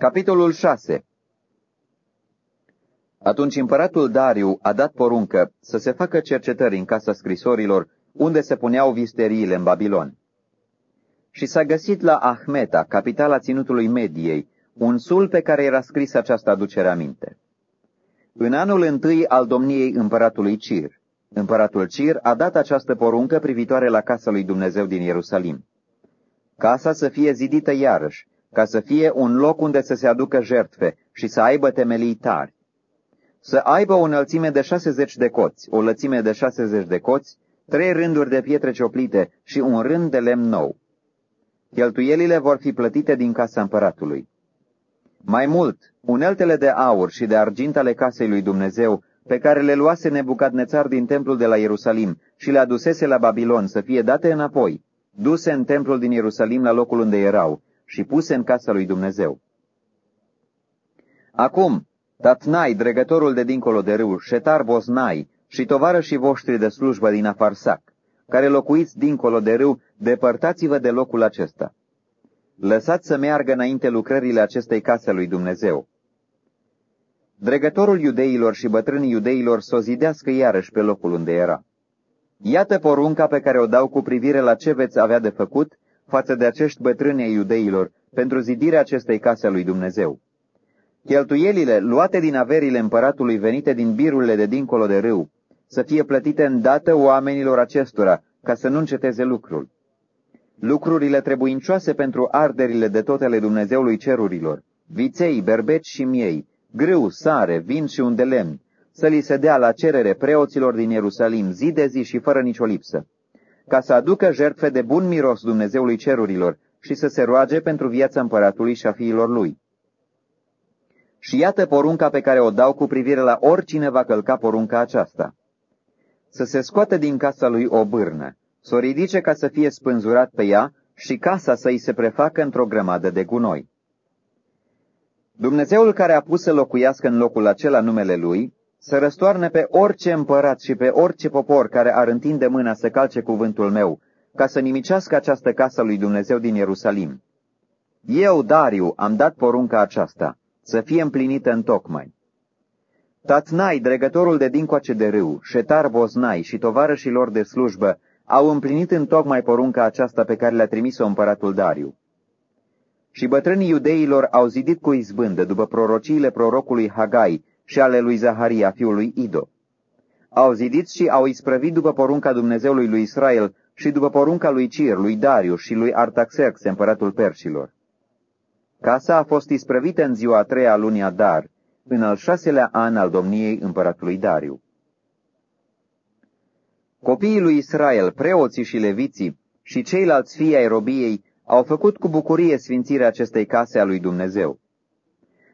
Capitolul 6 Atunci împăratul Dariu a dat poruncă să se facă cercetări în casa scrisorilor unde se puneau visteriile în Babilon. Și s-a găsit la Ahmeta, capitala ținutului Mediei, un sul pe care era scris această aducere aminte. În anul întâi al domniei împăratului Cir, împăratul Cir a dat această poruncă privitoare la casa lui Dumnezeu din Ierusalim. Casa să fie zidită iarăși, ca să fie un loc unde să se aducă jertfe și să aibă temelii tari. Să aibă o înălțime de 60 de coți, o lățime de 60 de coți, trei rânduri de pietre cioplite și un rând de lemn nou. Cheltuielile vor fi plătite din casa împăratului. Mai mult, uneltele de aur și de argint ale casei lui Dumnezeu, pe care le luase Nebucadnețar din templul de la Ierusalim și le adusese la Babilon să fie date înapoi, duse în templul din Ierusalim la locul unde erau și puse în casa lui Dumnezeu. Acum, Tatnai, dregătorul de dincolo de râu, Șetar Boznai și tovarășii voștri de slujbă din Afarsac, care locuiți dincolo de râu, depărtați-vă de locul acesta. Lăsați să meargă înainte lucrările acestei case lui Dumnezeu. Dregătorul iudeilor și bătrânii iudeilor să o zidească iarăși pe locul unde era. Iată porunca pe care o dau cu privire la ce veți avea de făcut față de acești bătrâni ai iudeilor pentru zidirea acestei case a lui Dumnezeu. Cheltuielile luate din averile împăratului venite din birurile de dincolo de râu să fie plătite îndată oamenilor acestora, ca să nu înceteze lucrul. Lucrurile trebuincioase pentru arderile de totele Dumnezeului cerurilor, viței, berbeci și miei, grâu, sare, vin și un de lemn, să li se dea la cerere preoților din Ierusalim zi de zi și fără nicio lipsă, ca să aducă jertfe de bun miros Dumnezeului cerurilor și să se roage pentru viața împăratului și a fiilor lui. Și iată porunca pe care o dau cu privire la oricine va călca porunca aceasta. Să se scoată din casa lui o bârnă, să o ridice ca să fie spânzurat pe ea și casa să îi se prefacă într-o grămadă de gunoi. Dumnezeul care a pus să locuiască în locul acela numele lui, să răstoarne pe orice împărat și pe orice popor care ar întinde mâna să calce cuvântul meu, ca să nimicească această casă lui Dumnezeu din Ierusalim. Eu, Dariu, am dat porunca aceasta, să fie împlinită în tocmai. Tatnai, dregătorul de dincoace de râu, Șetar Boznai și tovarășii lor de slujbă au împlinit în tocmai porunca aceasta pe care le-a trimis-o împăratul Dariu. Și bătrânii iudeilor au zidit cu izbândă după prorociile prorocului Hagai și ale lui Zaharia, fiul lui Ido. Au zidit și au isprăvit după porunca Dumnezeului lui Israel și după porunca lui Cir, lui Dariu și lui Artaxerx, împăratul perșilor. Casa a fost isprăvită în ziua a treia a lunii Adar, în al șaselea an al domniei împăratului Dariu. Copiii lui Israel, preoții și leviții și ceilalți fii ai robiei au făcut cu bucurie sfințirea acestei case a lui Dumnezeu.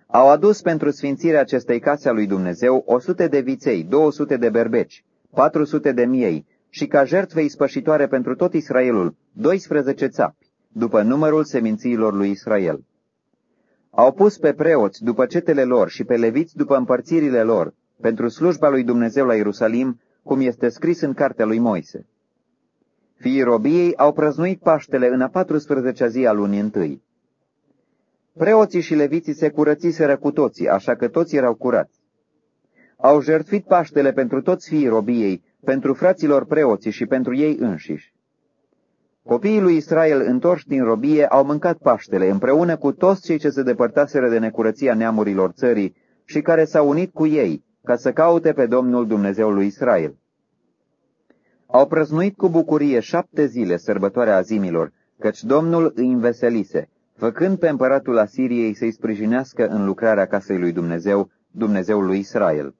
Au adus pentru sfințirea acestei case a lui Dumnezeu o sute de viței, două sute de berbeci, patru sute de miei și ca jertfe ispășitoare pentru tot Israelul, 12 țapi, după numărul semințiilor lui Israel. Au pus pe preoți după cetele lor și pe leviți după împărțirile lor, pentru slujba lui Dumnezeu la Ierusalim, cum este scris în cartea lui Moise. Fiii robiei au prăznuit Paștele în a 14-a zi a lunii întâi. Preoții și leviții se curățiseră cu toții, așa că toți erau curați. Au jertfit Paștele pentru toți fiii robiei, pentru fraților preoții și pentru ei înșiși. Copiii lui Israel întorși din robie au mâncat Paștele împreună cu toți cei ce se depărtaseră de necurăția neamurilor țării și care s-au unit cu ei ca să caute pe Domnul Dumnezeul lui Israel. Au prăznuit cu bucurie șapte zile sărbătoarea azimilor, căci Domnul îi înveselise, făcând pe împăratul Asiriei să-i sprijinească în lucrarea casei lui Dumnezeu, Dumnezeul lui Israel.